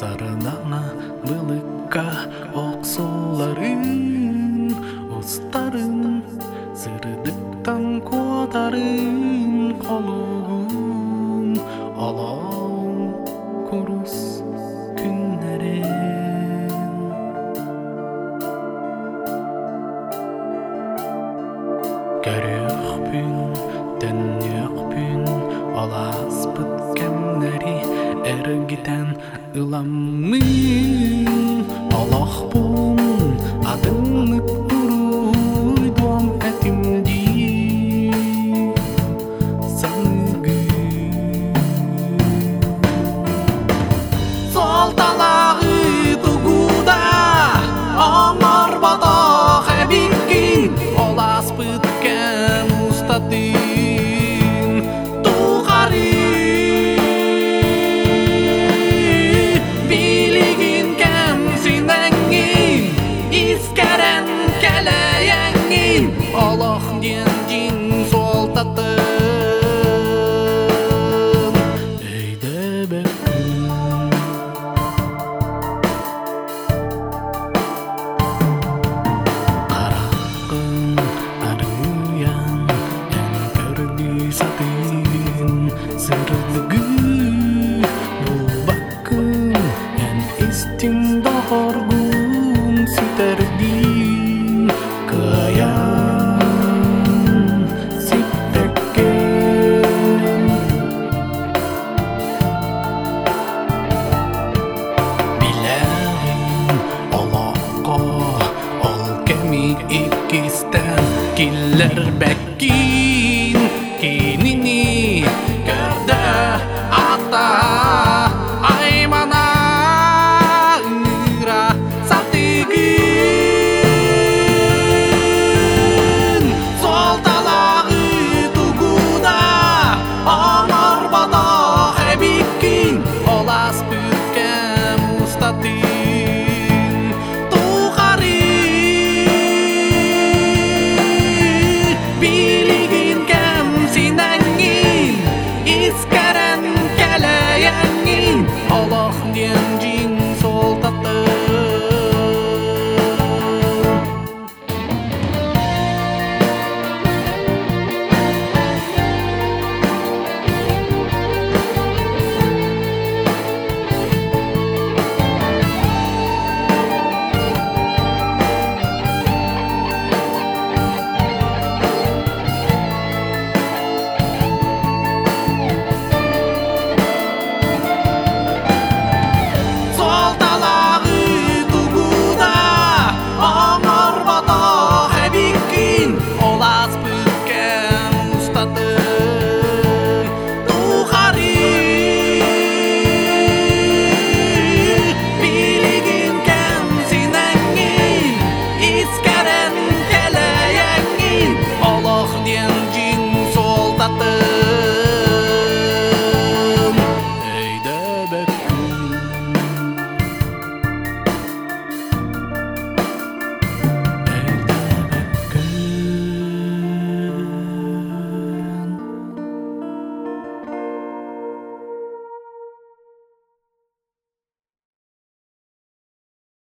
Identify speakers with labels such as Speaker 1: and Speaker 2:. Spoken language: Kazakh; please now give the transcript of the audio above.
Speaker 1: сарынана былыққа оқсоларын остарын сырдықтан қуатарын қолуын алауын құрыс күннәрен көріқпін дүние аласпыткәннәри эргитән ыламмын алахпун адымны уруйдуам әтимди Сол талағы тұғуда амар бата Hatta killer back. Las puken ustatik Du jarri Biliginken Искәрін кәлі keleyengin Олық dien jin солдаты